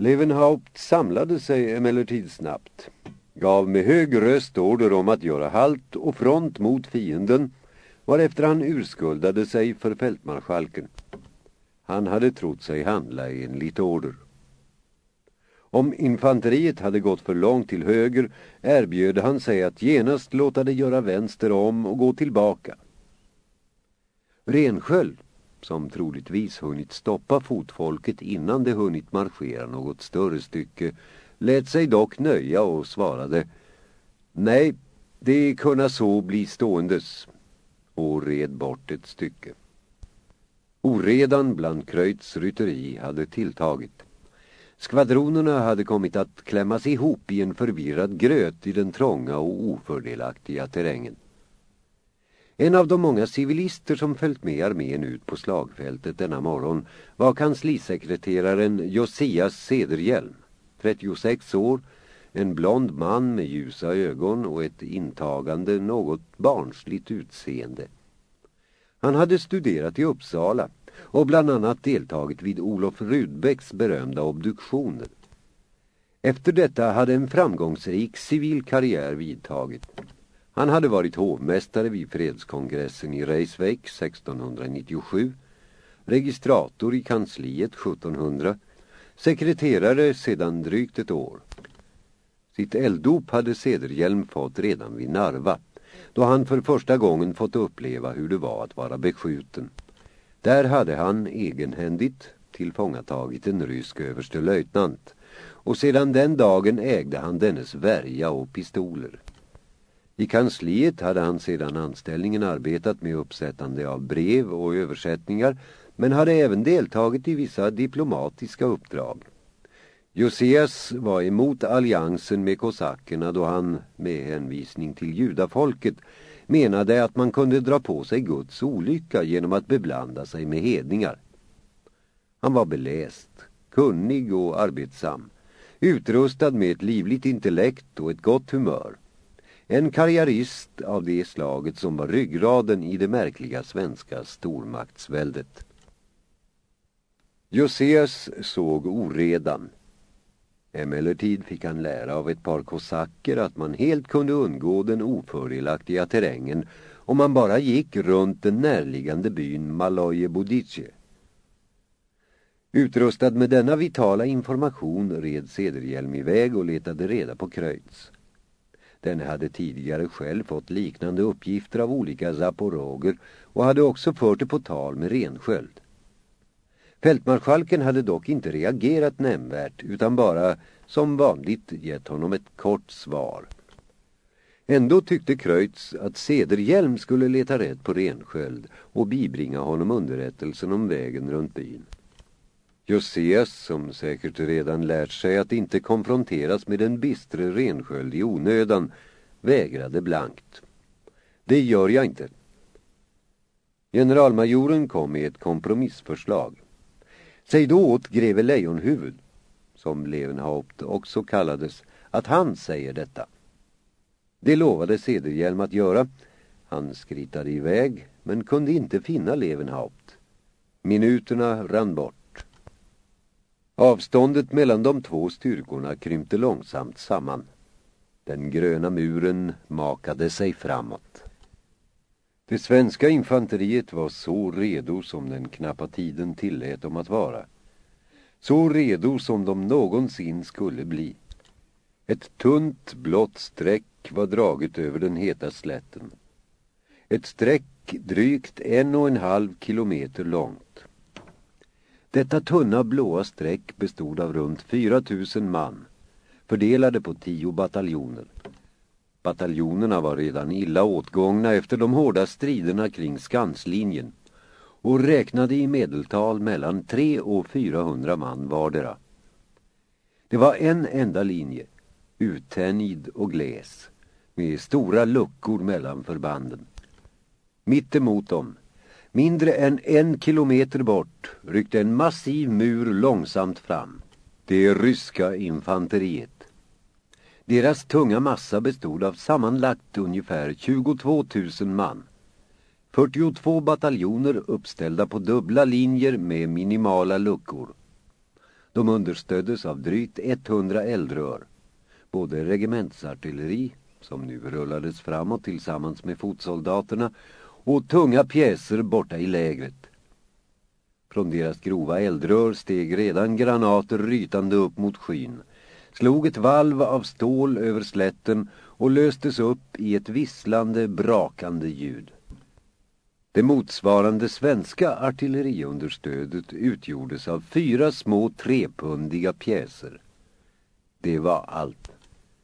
Levenhaupt samlade sig emellertid snabbt, gav med hög röst order om att göra halt och front mot fienden, varefter han urskuldade sig för fältmarskalken. Han hade trott sig handla enligt order. Om infanteriet hade gått för långt till höger erbjöd han sig att genast låta det göra vänster om och gå tillbaka. Rensköld, som troligtvis hunnit stoppa fotfolket innan de hunnit marschera något större stycke, lät sig dock nöja och svarade Nej, det kunna så bli ståendes och red bort ett stycke. Oredan bland Kröjts rytteri hade tilltagit. Skvadronerna hade kommit att klämmas ihop i en förvirrad gröt i den trånga och ofördelaktiga terrängen. En av de många civilister som följt med armén ut på slagfältet denna morgon var kanslisekreteraren Josias Sederhjelm, 36 år, en blond man med ljusa ögon och ett intagande, något barnsligt utseende. Han hade studerat i Uppsala och bland annat deltagit vid Olof Rudbecks berömda obduktioner. Efter detta hade en framgångsrik civil karriär vidtagit. Han hade varit hovmästare vid fredskongressen i Reiswijk 1697, registrator i kansliet 1700, sekreterare sedan drygt ett år. Sitt elddop hade Sederhjelm fått redan vid Narva, då han för första gången fått uppleva hur det var att vara beskjuten. Där hade han egenhändigt tillfångatagit en rysk överstelöjtnant och sedan den dagen ägde han dennes värja och pistoler. I kansliet hade han sedan anställningen arbetat med uppsättande av brev och översättningar men hade även deltagit i vissa diplomatiska uppdrag. Josias var emot alliansen med kosackerna då han, med hänvisning till judafolket, menade att man kunde dra på sig Guds olycka genom att beblanda sig med hedningar. Han var beläst, kunnig och arbetsam, utrustad med ett livligt intellekt och ett gott humör. En karriärist av det slaget som var ryggraden i det märkliga svenska stormaktsväldet. Josias såg oredan. Emellertid fick han lära av ett par kosacker att man helt kunde undgå den ofördelaktiga terrängen om man bara gick runt den närliggande byn Maloje Bodice. Utrustad med denna vitala information red Sederhjelm iväg och letade reda på Kreutz. Denne hade tidigare själv fått liknande uppgifter av olika zaporoger och hade också fört det på tal med Rensköld. Fältmarskalken hade dock inte reagerat nämnvärt utan bara som vanligt gett honom ett kort svar. Ändå tyckte Kreutz att Sederhjelm skulle leta rätt på Rensköld och bibringa honom underrättelsen om vägen runt byn. Josias, som säkert redan lärt sig att inte konfronteras med den bistre Rensköld i onödan, vägrade blankt. Det gör jag inte. Generalmajoren kom med ett kompromissförslag. Säg då åt greve Lejonhuvud, som Levenhaupt också kallades, att han säger detta. Det lovade Sederhjelm att göra. Han skritade iväg, men kunde inte finna Levenhaupt. Minuterna rann bort. Avståndet mellan de två styrkorna krympte långsamt samman. Den gröna muren makade sig framåt. Det svenska infanteriet var så redo som den knappa tiden tillät dem att vara. Så redo som de någonsin skulle bli. Ett tunt blått streck var draget över den heta slätten. Ett streck drygt en och en halv kilometer långt. Detta tunna blåa streck bestod av runt 4 000 man, fördelade på tio bataljoner. Bataljonerna var redan illa åtgångna efter de hårda striderna kring Skanslinjen och räknade i medeltal mellan 3 och 400 man vardera. Det var en enda linje, uttänjd och gles, med stora luckor mellan förbanden. Mitt emot dem, mindre än en kilometer bort, ryckte en massiv mur långsamt fram. Det ryska infanteriet. Deras tunga massa bestod av sammanlagt ungefär 22 000 man. 42 bataljoner uppställda på dubbla linjer med minimala luckor. De understöddes av drygt 100 eldrör. Både regementsartilleri, som nu rullades framåt tillsammans med fotsoldaterna, och tunga pjäser borta i lägret. Från deras grova eldrör steg redan granater rytande upp mot skyn, slog ett valv av stål över slätten och löstes upp i ett visslande, brakande ljud. Det motsvarande svenska artilleriunderstödet utgjordes av fyra små trepundiga pjäser. Det var allt.